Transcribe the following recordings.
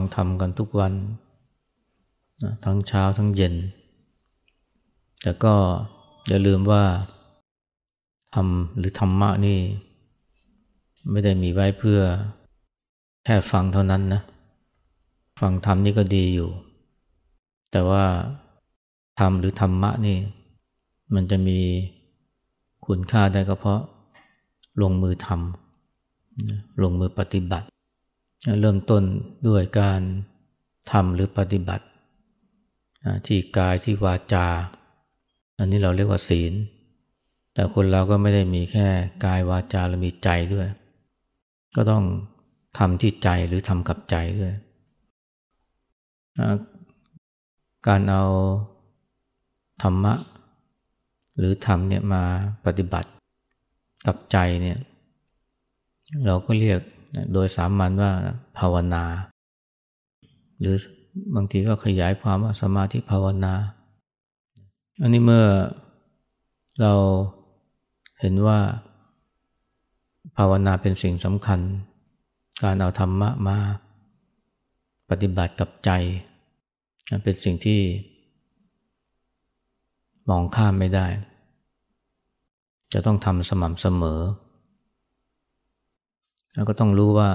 เราก็ฟังธรรมกันทุกวันนะทั้งเช้าทั้งเย็น แต่ก็อย่าลืมว่าธรรมหรือธรรมะนี่ ไม่ได้มีไว้เพื่อแค่ฟังเท่านั้นนะ ฟังธรรมนี่ก็ดีอยู่ แต่ว่าธรรมหรือธรรมะนี่ มันจะมีคุณค่าได้ก็เพราะลงมือทำลงมือปฏิบัติ เริ่มต้นด้วยการทำหรือปฏิบัติ ที่กายที่วาจา อันนี้เราเรียกว่าศีล แต่คนเราก็ไม่ได้มีแค่กายวาจาเรามีใจด้วย ก็ต้องทำที่ใจหรือทำกับใจด้วย การเอาธรรมะ หรือธรรมเนี่ยมาปฏิบัติกับใจเนี่ย เราก็เรียก โดยสามัญว่าภาวนา หรือบางทีก็ขยายความว่าสมาธิภาวนา อันนี้เมื่อเราเห็นว่า ภาวนาเป็นสิ่งสำคัญ การเอาธรรมะมาปฏิบัติกับใจ เป็นสิ่งที่มองข้ามไม่ได้ จะต้องทำสม่ำเสมอ แล้วก็ต้องรู้ว่า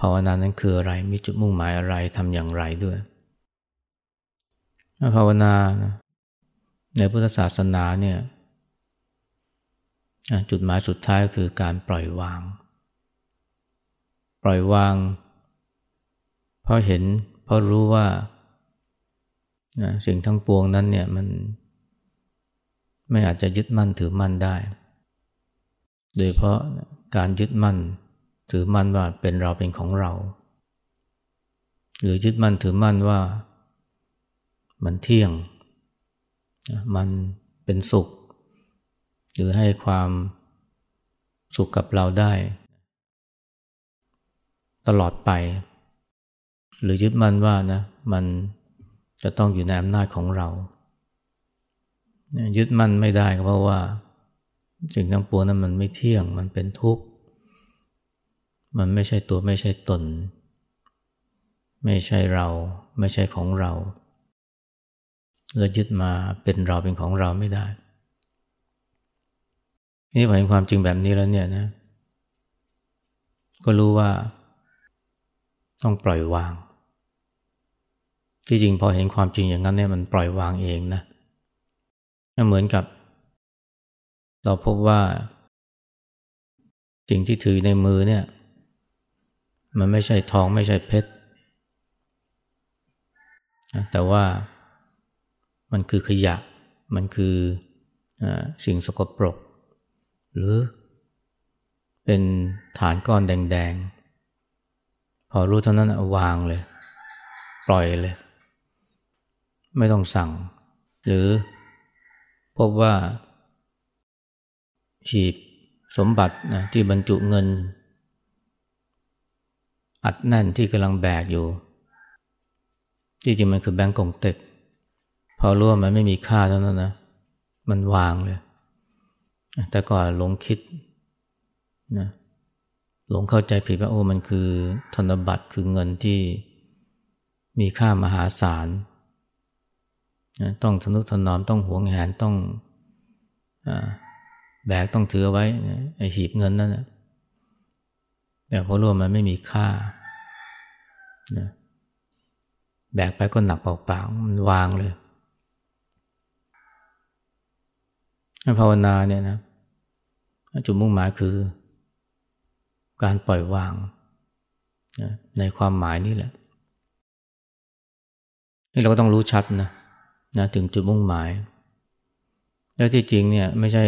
ภาวนานั้นคืออะไร มีจุดมุ่งหมายอะไรทำอย่างไรด้วยภาวนาในพุทธศาสนาเนี่ยจุดหมายสุดท้ายคือการปล่อยวาง ปล่อยวาง เพราะเห็น เพราะรู้ว่าสิ่งทั้งปวงนั้นเนี่ยมันไม่อาจจะยึดมั่นถือมั่นได้ โดยเพราะ การยึดมั่น ถือมั่นว่าเป็นเราเป็นของเรา หรือยึดมั่นถือมั่นว่า มันเที่ยง มันเป็นสุข หรือให้ความสุขกับเราได้ ตลอดไป หรือยึดมั่นว่านะมันจะต้องอยู่ในอำนาจของเรา ยึดมั่นไม่ได้เพราะว่า สิ่งทั้งปวงนั้นมันไม่เที่ยงมันเป็นทุกข์ มันไม่ใช่ตัวไม่ใช่ตน ไม่ใช่เรา ไม่ใช่ของเราเรายึดมาเป็นเราเป็นของเราไม่ได้ นี่พอเห็นความจริงแบบนี้แล้วเนี่ยนะ ก็รู้ว่าต้องปล่อยวาง ที่จริงพอเห็นความจริงอย่างนั้นเนี่ยมันปล่อยวางเองนะ เหมือนกับ เราพบว่าสิ่งที่ถือในมือเนี่ย มันไม่ใช่ทองไม่ใช่เพชรแต่ว่ามันคือขยะ มันคืออสิ่งสกปรก หรือเป็นฐานก้อนแดง ๆ พอรู้เท่านั้นวางเลย ปล่อยเลย ไม่ต้องสั่ง หรือพบว่า ฉีบสมบัตินะที่บรรจุเงิน อัดแน่นที่กำลังแบกอยู่ จริงๆมันคือแบงก์กงเต็ก พอรู้ว่ามันไม่มีค่าเท่านั้นนะ มันวางเลย แต่ก่อนหลงคิดนะหลงเข้าใจผิดว่าโอ้มันคือธนบัตรคือเงินที่มีค่ามหาศาลต้องทนุถนอมต้องหวงแหนต้องอ แบกต้องถือไว้ไอหีบเงินนั่นแหละแต่พอรู้มันไม่มีค่าแบกไปก็หนักเปล่าๆมันวางเลยภาวนาเนี่ยนะจุดมุ่งหมายคือ การปล่อยวางในความหมายนี่แหละนี่เราก็ต้องรู้ชัดนะนะถึงจุดมุ่งหมาย แล้วที่จริงเนี่ยไม่ใช่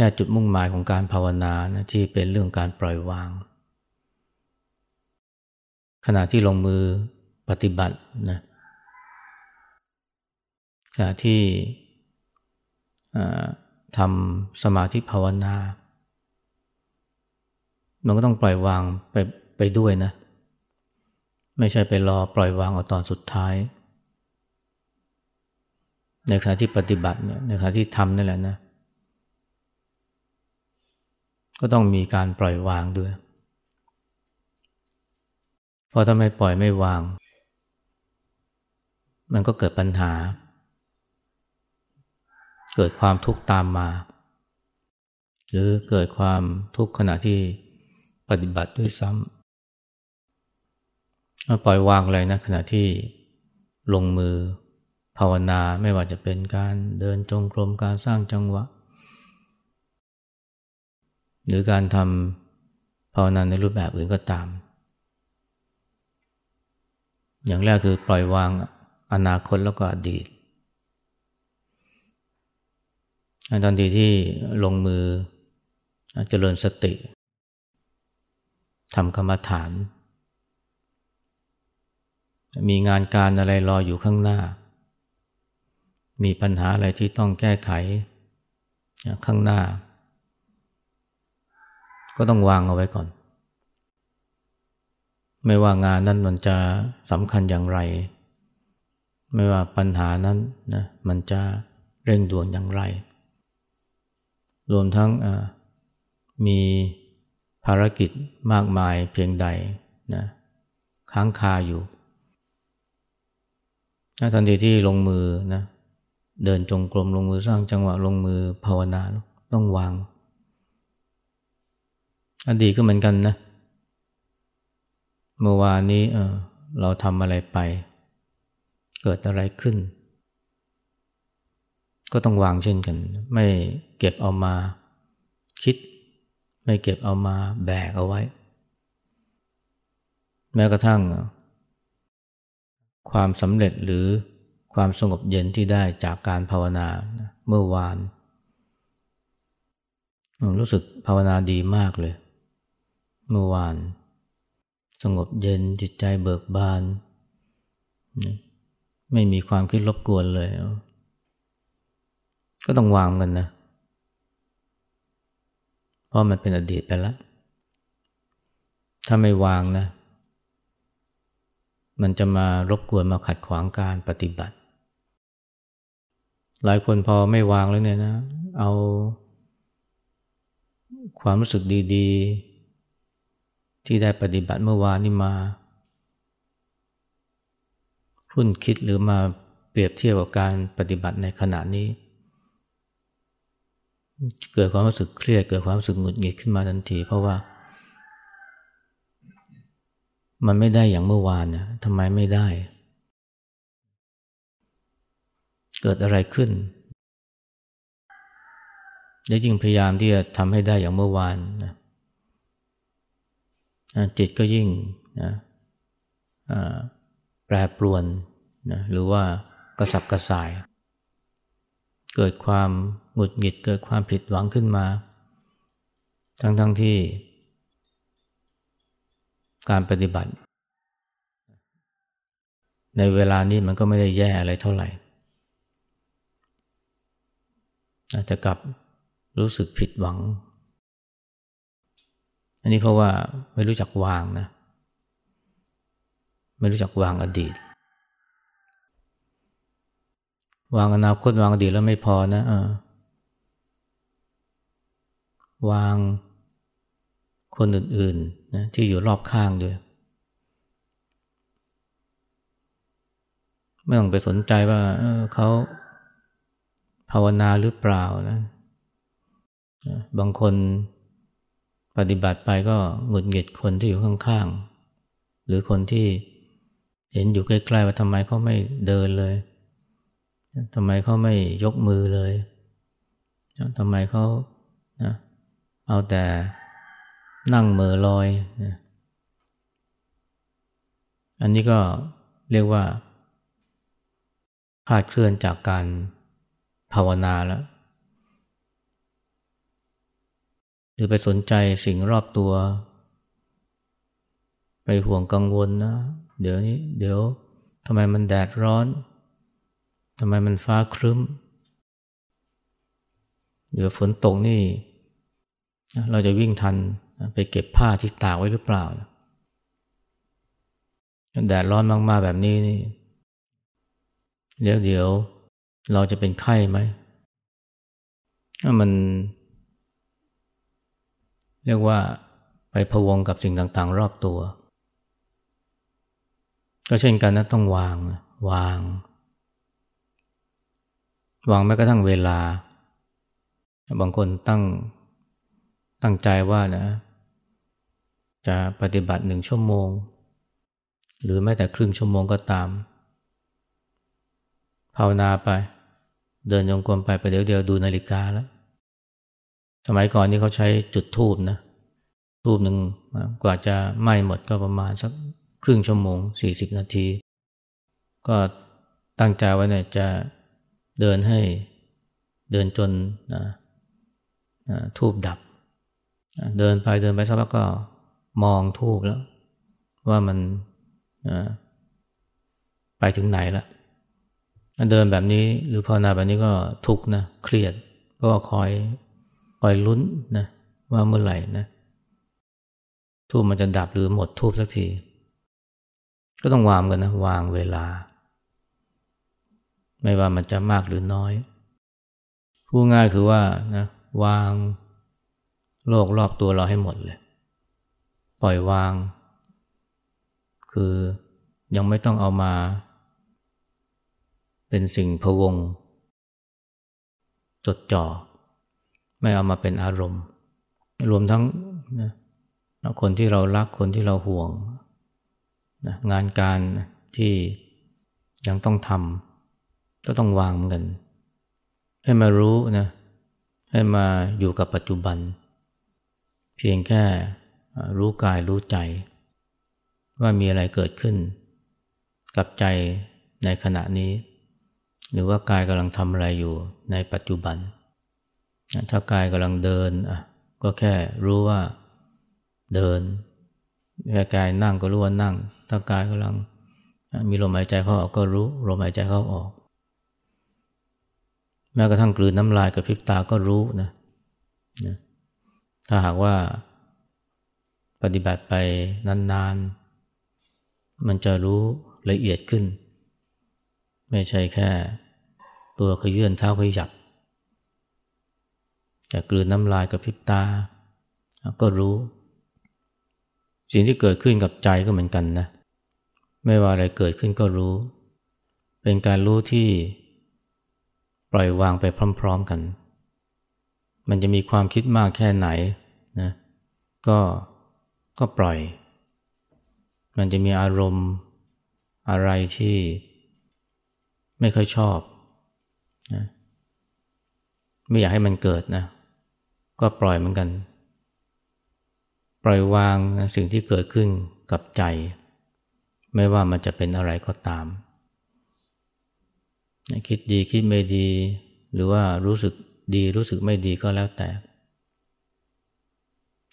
ค่จุดมุ่งหมายของการภาวนานะที่เป็นเรื่องการปล่อยวาง ขณะที่ลงมือปฏิบัตินะขณะที่ทำสมาธิภาวนา มันก็ต้องปล่อยวางไปไปด้วยนะ ไม่ใช่ไปรอปล่อยวางเอาตอนสุดท้าย ในขณะที่ปฏิบัติเนี่ยในขณะที่ทำนั่นแหละนะ ก็ต้องมีการปล่อยวางด้วย เพราะถ้าไม่ปล่อยไม่วาง มันก็เกิดปัญหา เกิดความทุกข์ตามมา หรือเกิดความทุกข์ขณะที่ปฏิบัติด้วยซ้ำปล่อยวางอะไรนะขณะที่ลงมือภาวนาไม่ว่าจะเป็นการเดินจงกรมการสร้างจังหวะ หรือการทำภาวนาในรูปแบบอื่นก็ตาม อย่างแรกคือปล่อยวางอนาคตแล้วก็อดีตตอนทีที่ลงมือเจริญสติทำกรรมฐาน มีงานการอะไรรออยู่ข้างหน้า มีปัญหาอะไรที่ต้องแก้ไข ข้างหน้า ก็ต้องวางเอาไว้ก่อน ไม่ว่างานนั้นมันจะสำคัญอย่างไร ไม่ว่าปัญหานั้นนะมันจะเร่งด่วนอย่างไร รวมทั้งมีภารกิจมากมายเพียงใดนะค้างคาอยู่ทันทีที่ลงมือนะเดินจงกรมลงมือสร้างจังหวะลงมือภาวนาต้องวาง อดีตก็เหมือนกันนะ เมื่อวานนี้เออเราทำอะไรไป เกิดอะไรขึ้น ก็ต้องวางเช่นกัน ไม่เก็บเอามาคิด ไม่เก็บเอามาแบกเอาไว้ แม้กระทั่ง ความสำเร็จหรือความสงบเย็นที่ได้จากการภาวนาเมื่อวาน รู้สึกภาวนาดีมากเลย เมื่อวาน สงบเย็นจิตใจเบิกบาน ไม่มีความคิดรบกวนเลย ก็ต้องวางกันนะ เพราะมันเป็นอดีตไปแล้ว ถ้าไม่วางนะ มันจะมารบกวนมาขัดขวางการปฏิบัติ หลายคนพอไม่วางแล้วเนี่ยนะ เอาความรู้สึกดี ที่ได้ปฏิบัติเมื่อวานนี้มาพุ่นคิดหรือมาเปรียบเทียบกับการปฏิบัติในขณะนี้ เกิดความรู้สึกเครียดเกิดความรู้สึกหงุดหงิดขึ้นมาทันที เพราะว่า มันไม่ได้อย่างเมื่อวานนะทำไมไม่ได้ เกิดอะไรขึ้นและยิ่งพยายามที่จะทำให้ได้อย่างเมื่อวานนะ จิตก็ยิ่งนะแปรปรวนนะหรือว่ากระสับกระส่าย เกิดความหงุดหงิดเกิดความผิดหวังขึ้นมา ทั้งๆทที่ การปฏิบัติ ในเวลานี้มันก็ไม่ได้แย่อะไรเท่าไหร่แต่กลับรู้สึกผิดหวัง อันนี้เพราะว่าไม่รู้จักวางนะ ไม่รู้จักวางอดีต วางอนาคตวางอดีตแล้วไม่พอนะเออวางคนอื่นๆนะที่อยู่รอบข้างด้วย ไม่ต้องไปสนใจว่าเเขาภาวนาหรือเปล่านะ บางคน ปฏิบัติไปก็หงุดหงิดคนที่อยู่ข้างๆ หรือคนที่เห็นอยู่ใกล้ๆว่าทำไมเขาไม่เดินเลยทำไมเขาไม่ยกมือเลยทำไมเขานะเอาแต่นั่งเมือลอยนะอันนี้ก็เรียกว่าคาดเคลื่อนจากการภาวนาแล้ว หรือไปสนใจสิ่งรอบตัว ไปห่วงกังวลนะ เดี๋ยวนี้ เดี๋ยวทำไมมันแดดร้อนทำไมมันฟ้าครึ้ม เดี๋ยวฝนตกนี่ เราจะวิ่งทันไปเก็บผ้าที่ตากไว้หรือเปล่า แดดร้อนมากๆแบบนี้นี่เดี๋ยวเดี๋ยวเราจะเป็นไข้ไหมมัน เรียกว่าไปพวงกับสิ่งต่างๆ รอบตัว ก็เช่นกันนะต้องวางวาง วางแม้กระทั่งเวลา บางคนตั้งตั้งใจว่านะ จะปฏิบัติหนึ่งชั่วโมง หรือแม้แต่ครึ่งชั่วโมงก็ตามภาวนาไป เดินยงกลมไปไปเดี๋ยวเดียวดูนาฬิกาแล้ว สมัยก่อนนี่เขาใช้จุดทูบนะทูบหนึ่งกว่าจะไหม้หมดก็ประมาณสักครึ่งชั่วโมงสี่สิบนาที ก็ตั้งใจไว้เนี่ยจะเดินให้เดินจนนะทูบดับ เดินไปเดินไปสักพักก็มองทูบแล้ว ว่ามันไปถึงไหนแล้วเดินแบบนี้หรือภาวนาแบบนี้ก็ทุกข์นะเครียดเพราะว่าคอย คอยลุ้นนะว่าเมื่อไหร่นะทูบมันจะดับหรือหมดทูบสักที ก็ต้องวางกันนะวางเวลา ไม่ว่ามันจะมากหรือน้อยพูดง่ายคือว่านะวางโลกรอบตัวเราให้หมดเลย ปล่อยวาง คือยังไม่ต้องเอามา เป็นสิ่งพวง จดจ่อ ไม่เอามาเป็นอารมณ์ รวมทั้งนะคนที่เรารักคนที่เราห่วงนะงานการที่ยังต้องทำก็ต้องวางเหมือนกัน ให้มารู้นะให้มาอยู่กับปัจจุบัน เพียงแค่รู้กายรู้ใจ ว่ามีอะไรเกิดขึ้น กับใจในขณะนี้ หรือว่ากายกำลังทำอะไรอยู่ในปัจจุบัน ถ้ากายกำลังเดินก็แค่รู้ว่าเดินแค่กายนั่งก็รู้ว่านั่ง ถ้ากายกำลังมีลมหายใจเข้าออกก็รู้ลมหายใจเข้าออก แม้กระทั่งกลืนน้ำลายกับพริบตาก็รู้นะนะถ้าหากว่าปฏิบัติไปนานๆ มันจะรู้ละเอียดขึ้น ไม่ใช่แค่ตัวขยื่นเท้าขยับ จะกลืนน้ำลายกับพริบตา ก็รู้ สิ่งที่เกิดขึ้นกับใจก็เหมือนกันนะ ไม่ว่าอะไรเกิดขึ้นก็รู้ เป็นการรู้ที่ปล่อยวางไปพร้อม ๆกัน มันจะมีความคิดมากแค่ไหนนะก็ก็ปล่อย มันจะมีอารมณ์อะไรที่ไม่ค่อยชอบนะไม่อยากให้มันเกิดนะ ก็ปล่อยเหมือนกัน ปล่อยวางสิ่งที่เกิดขึ้นกับใจ ไม่ว่ามันจะเป็นอะไรก็ตาม คิดดีคิดไม่ดี หรือว่ารู้สึกดีรู้สึกไม่ดีก็แล้วแต่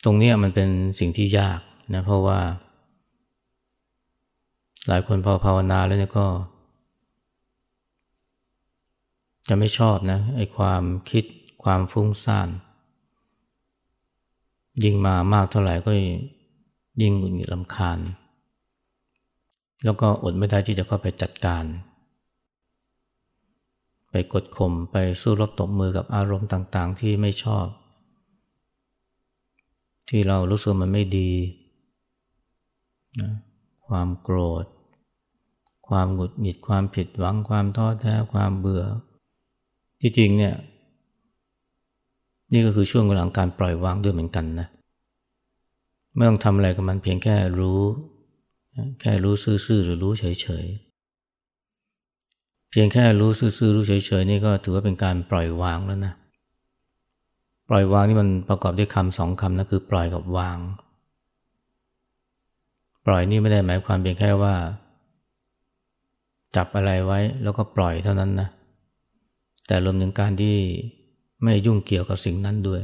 ตรงนี้มันเป็นสิ่งที่ยากนะเพราะว่า หลายคนพอภาวนาแล้วเนี่ยก็ จะไม่ชอบนะไอ้ความคิดความฟุ้งซ่าน ยิ่งมามากเท่าไหร่ก็ยิ่งหงุดหงิดลำคาญ แล้วก็อดไม่ได้ที่จะเข้าไปจัดการ ไปกดข่มไปสู้รบตบมือกับอารมณ์ต่าง ๆ ที่ไม่ชอบ ที่เรารู้สึกมันไม่ดีนะความโกรธ ความหงุดหงิดความผิดหวังความท้อแท้ความเบื่อ ที่จริงเนี่ย นี่ก็คือช่วงหลังการปล่อยวางด้วยเหมือนกันนะไม่ต้องทำอะไรกับมันเพียงแค่รู้ แค่รู้ซื่อๆหรือรู้เฉยๆเพียงแค่รู้ซื่อๆรู้เฉยๆนี่ก็ถือว่าเป็นการปล่อยวางแล้วนะปล่อยวางนี่มันประกอบด้วยคำสองคำนะคือปล่อยกับวาง ปล่อยนี่ไม่ได้หมายความเพียงแค่ว่า จับอะไรไว้แล้วก็ปล่อยเท่านั้นนะแต่รวมถึงการที่ ไม่ยุ่งเกี่ยวกับสิ่งนั้นด้วย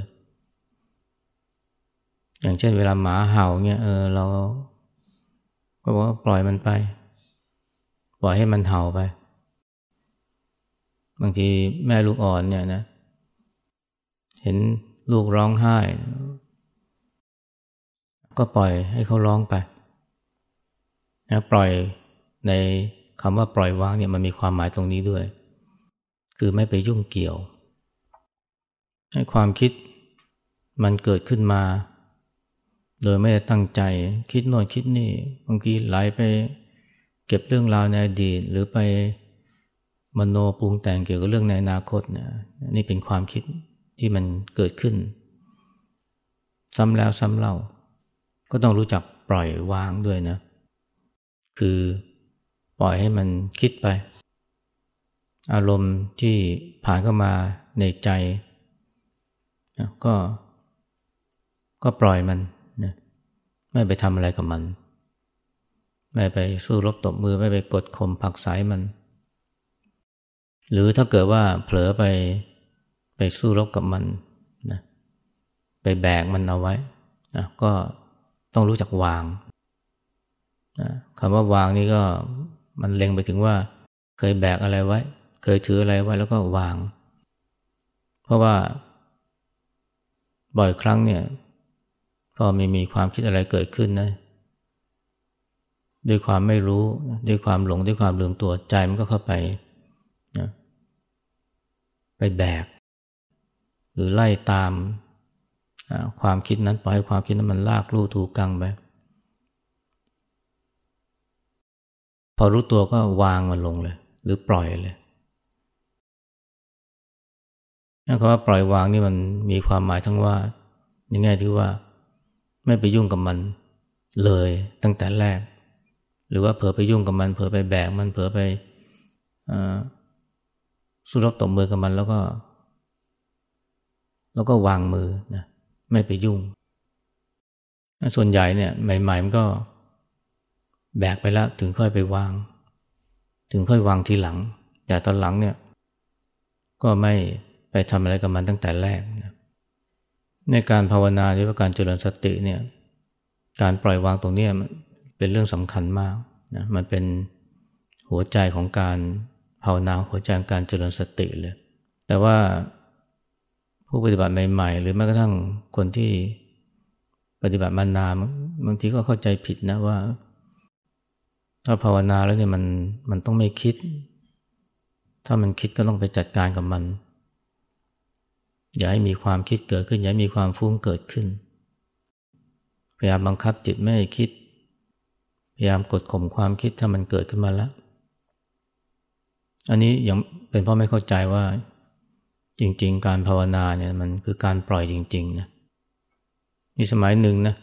อย่างเช่นเวลาหมาเห่าเนี่ยเออเราก็บอกว่าปล่อยมันไป ปล่อยให้มันเห่าไป บางทีแม่ลูกอ่อนเนี่ยนะ เห็นลูกร้องไห้ ก็ปล่อยให้เขาร้องไปนะปล่อยในคำว่าปล่อยวางเนี่ยมันมีความหมายตรงนี้ด้วย คือไม่ไปยุ่งเกี่ยว ความคิดมันเกิดขึ้นมา โดยไม่ได้ตั้งใจ คิดโน่นคิดนี่บางทีไหลไปเก็บเรื่องราวในอดีตหรือไปมโนปรุงแต่งเกี่ยวกับเรื่องในอนาคตเนี่ยนี่เป็นความคิดที่มันเกิดขึ้น ซ้ำแล้วซ้ำเล่า ก็ต้องรู้จักปล่อยวางด้วยนะ คือปล่อยให้มันคิดไป อารมณ์ที่ผ่านเข้ามาในใจ ก็ก็ปล่อยมันนะไม่ไปทำอะไรกับมัน ไม่ไปสู้รบตบมือไม่ไปกดข่มผักสายมัน หรือถ้าเกิดว่าเผลอไปไปสู้รบกับมันนะไปแบกมันเอาไว้นะก็ต้องรู้จักวางนะคำว่าวางนี่ก็มันเล็งไปถึงว่า เคยแบกอะไรไว้ เคยถืออะไรไว้แล้วก็วาง เพราะว่า บ่อยครั้งเนี่ยพอมีมีความคิดอะไรเกิดขึ้นนะด้วยความไม่รู้ด้วยความหลงด้วยความลืมตัวใจมันก็เข้าไปนะไปแบก หรือไล่ตามความคิดนั้นปล่อยให้ความคิดนั้นมันลากลู่ถูกังไปพอรู้ตัวก็วางมันลงเลย หรือปล่อยเลย คำว่าปล่อยวางนี่มันมีความหมายทั้งว่ายังไงที่ว่า ไม่ไปยุ่งกับมันเลยตั้งแต่แรก หรือว่าเผลอไปยุ่งกับมัน เผลอไปแบกมันเผลอไปสู้รบตบมือกับมันแล้วก็ แล้วก็วางมือนะไม่ไปยุ่ง ส่วนใหญ่เนี่ยใหม่ๆมันก็ แบกไปแล้วถึงค่อยไปวาง ถึงค่อยวางทีหลัง แต่ตอนหลังเนี่ย ก็ไม่ ไปทำอะไรกับมันตั้งแต่แรกนะในการภาวนาหรือว่าการเจริญสติเนี่ยการปล่อยวางตรงนี้มันเป็นเรื่องสำคัญมากนะมันเป็นหัวใจของการภาวนาหัวใจของการเจริญสติเลย แต่ว่าผู้ปฏิบัติใหม่ ๆ หรือแม้กระทั่งคนที่ปฏิบัติมานานบางทีก็เข้าใจผิดนะว่า ถ้าภาวนาแล้วเนี่ยมันมันต้องไม่คิด ถ้ามันคิดก็ต้องไปจัดการกับมัน อย่าให้มีความคิดเกิดขึ้น อย่าให้มีความฟุ้งเกิดขึ้น พยายามบังคับจิตไม่ให้คิด พยายามกดข่มความคิดถ้ามันเกิดขึ้นมาแล้ว อันนี้ยังเป็นเพราะไม่เข้าใจว่า จริง ๆ การภาวนาเนี่ยมันคือการปล่อยจริงๆนะมีสมัยหนึ่งนะ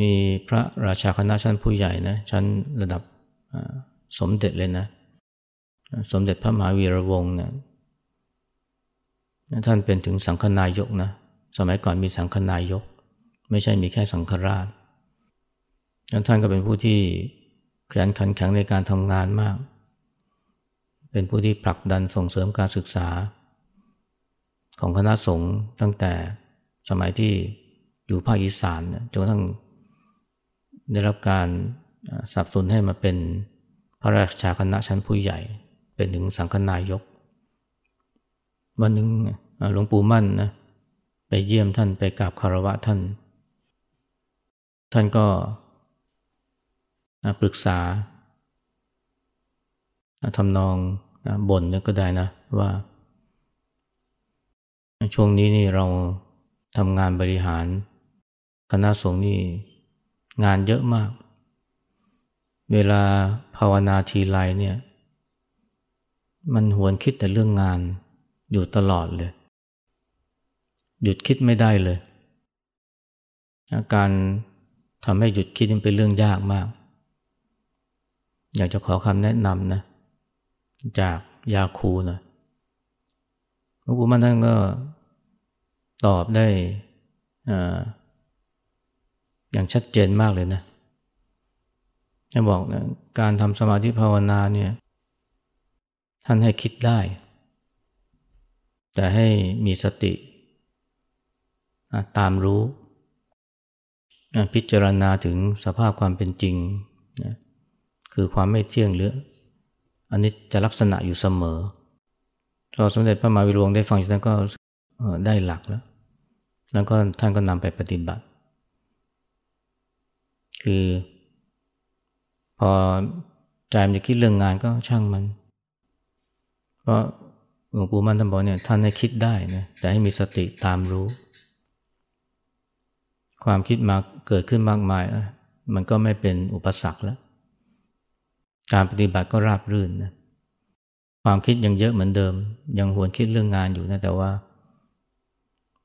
มีพระราชาคณะชั้นผู้ใหญ่นะชั้นระดับสมเด็จเลยนะ สมเด็จพระมหาวีระวงศ์เนี่ยท่านเป็นถึงสังฆนายกนะ สมัยก่อนมีสังฆนายก ไม่ใช่มีแค่สังฆราชท่านก็เป็นผู้ที่ขยันขันแข็งในการทำงานมาก เป็นผู้ที่ผลักดันส่งเสริมการศึกษา ของคณะสงฆ์ตั้งแต่สมัยที่อยู่ภาคอีสานจนกระทั่งได้รับการสับสนให้มาเป็นพระราชาคณะชั้นผู้ใหญ่ เป็นถึงสังฆนายก วันหนึ่งหลวงปู่มั่นนะไปเยี่ยมท่านไปกราบคารวะท่าน ท่านก็ปรึกษาทำนองบ่นก็ได้นะว่า ช่วงนี้นี่เราทำงานบริหาร คณะสงฆ์นี่งานเยอะมาก เวลาภาวนาทีไรเนี่ย มันหวนคิดแต่เรื่องงานอยู่ตลอดเลย หยุดคิดไม่ได้เลยาการทำให้หยุดคิดเป็นเรื่องยากมาก อยากจะขอคำแนะนำนะ จากยาคูนะหลวงปู่มันท่านก็ตอบได้อย่างชัดเจนมากเลยนะจะบอกนะการทำสมาธิภาวนาเนี่ย ท่านให้คิดได้ แต่ให้มีสติ ตามรู้ พิจารณาถึงสภาพความเป็นจริงนะคือความไม่เที่ยงหรืออันนี้จะลักษณะอยู่เสมอตอสมเด็จพระมหาวิรวงได้ฟังฉะนั้นก็ได้หลักแล้ว แล้วก็ท่านก็นำไปปฏิบัติ คือ พอใจมันจะคิดเรื่องงานก็ช่างมัน เพราะหลวงปู่มั่นท่านบอกเนี่ยท่านให้คิดได้นะแต่ให้มีสติตามรู้ ความคิดมาเกิดขึ้นมากมาย มันก็ไม่เป็นอุปสรรคแล้ว การปฏิบัติก็ราบรื่นนะความคิดยังเยอะเหมือนเดิม ยังหวนคิดเรื่องงานอยู่นะแต่ว่า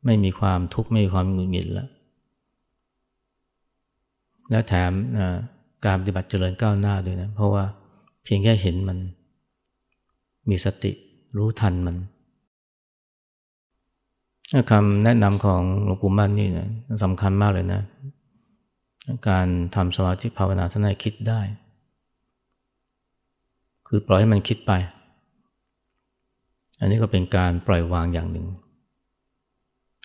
ไม่มีความทุกข์ไม่มีความหงุดหงิดแล้ว และแถมการปฏิบัติเจริญก้าวหน้าด้วยนะเพราะว่าเพียงแค่เห็นมัน มีสติรู้ทันมันคำแนะนำของหลวงปู่มั่นนี่นะสำคัญมากเลยนะ การทำสมาธิภาวนาท่านให้คิดได้ คือปล่อยให้มันคิดไป อันนี้ก็เป็นการปล่อยวางอย่างหนึ่ง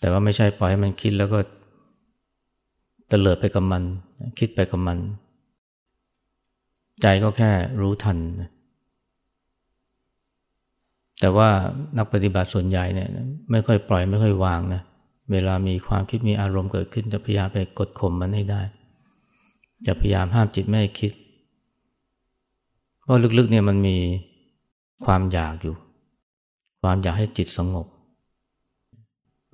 แต่ว่าไม่ใช่ปล่อยให้มันคิดแล้วก็เตลิดไปกับมัน คิดไปกับมัน ใจก็แค่รู้ทันนะ แต่ว่านักปฏิบัติส่วนใหญ่เนี่ยไม่ค่อยปล่อยไม่ค่อยวางนะเวลามีความคิดมีอารมณ์เกิดขึ้นจะพยายามไปกดข่มมันให้ได้ จะพยายามห้ามจิตไม่ให้คิด เพราะลึกๆเนี่ยมันมีความอยากอยู่ ความอยากให้จิตสงบ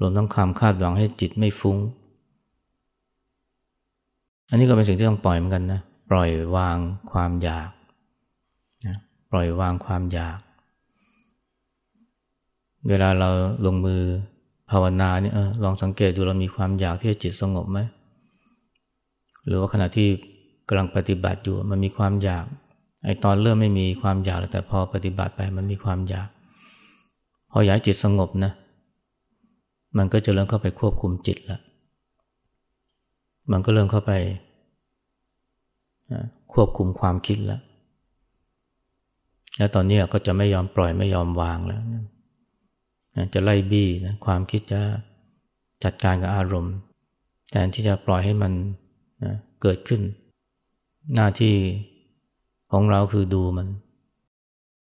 รวมทั้งความคาดหวังให้จิตไม่ฟุง้ง อันนี้ก็เป็นสิ่งที่ต้องปล่อยเหมือนกันนะ ปล่อยวางความอยากนะปล่อยวางความอยาก เวลาเราลงมือภาวนาเนี่ยออลองสังเกตดูเรามีความอยากที่จะจิตสงบไหมหรือว่าขณะที่กำลังปฏิบัติอยู่มันมีความอยากไอตอนเริ่มไม่มีความอยากแต่พอปฏิบัติไปมันมีความอยาก พออยากจิตสงบนะ มันก็จะเริ่มเข้าไปควบคุมจิตล้วมันก็เริ่มเข้าไปควบคุมความคิดแล้ว แล้วตอนนี้ก็จะไม่ยอมปล่อยไม่ยอมวางแล้ว จะไล่บี้นะความคิดจะจัดการกับอารมณ์แทนที่จะปล่อยให้มันนะเกิดขึ้น หน้าที่ของเราคือดูมัน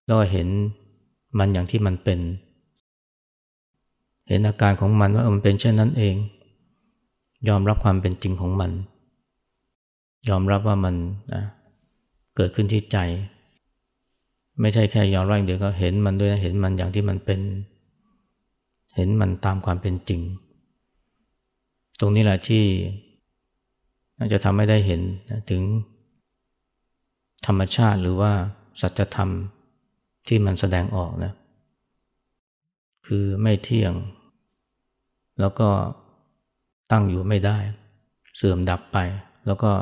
แล้วเห็นมันอย่างที่มันเป็น เห็นอาการของมันว่ามันเป็นเช่นนั้นเอง ยอมรับความเป็นจริงของมัน ยอมรับว่ามันนะเกิดขึ้นที่ใจ ไม่ใช่แค่ยอมรับเดี๋ยวก็เห็นมันด้วยนะเห็นมันอย่างที่มันเป็น เห็นมันตามความเป็นจริง ตรงนี้แหละที่จะทำให้ได้เห็นถึงธรรมชาติหรือว่าสัจธรรมที่มันแสดงออกนะ คือไม่เที่ยง แล้วก็ตั้งอยู่ไม่ได้ เสื่อมดับไป แล้วก็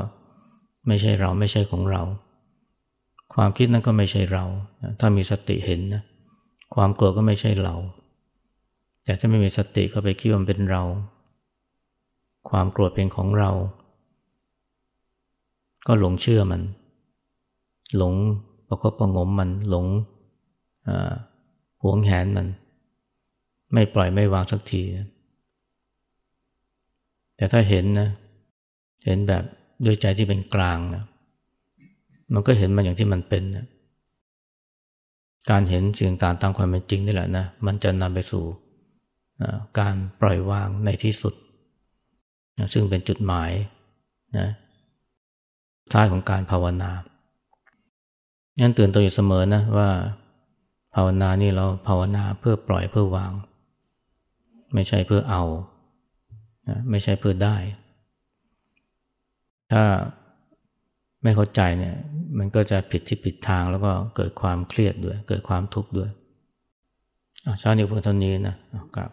ไม่ใช่เราไม่ใช่ของเรา ความคิดนั้นก็ไม่ใช่เรา ถ้ามีสติเห็นนะ ความกลัวก็ไม่ใช่เรา แต่ถ้าไม่มีสติก็ไปคิดว่าเป็นเรา ความโกรธเป็นของเรา ก็หลงเชื่อมัน หลงประคบประงมมันหลงหวงแหนมัน ไม่ปล่อยไม่วางสักที แต่ถ้าเห็นนะ เห็นแบบด้วยใจที่เป็นกลางนะมันก็เห็นมันอย่างที่มันเป็นนะการเห็นสิ่งต่างตามความเป็นจริงนี่แหละนะ มันจะนำไปสู่ การปล่อยวางในที่สุดซึ่งเป็นจุดหมายนะท้ายของการภาวนางั้นเตือนตัวอยู่เสมอนะว่าภาวนานี่เราภาวนาเพื่อปล่อยเพื่อวาง ไม่ใช่เพื่อเอานะไม่ใช่เพื่อได้ ถ้าไม่เข้าใจเนี่ยมันก็จะผิดที่ผิดทางแล้วก็เกิดความเครียดด้วย เกิดความทุกข์ด้วยเช้านี้เพื่อเท่านี้นะครับ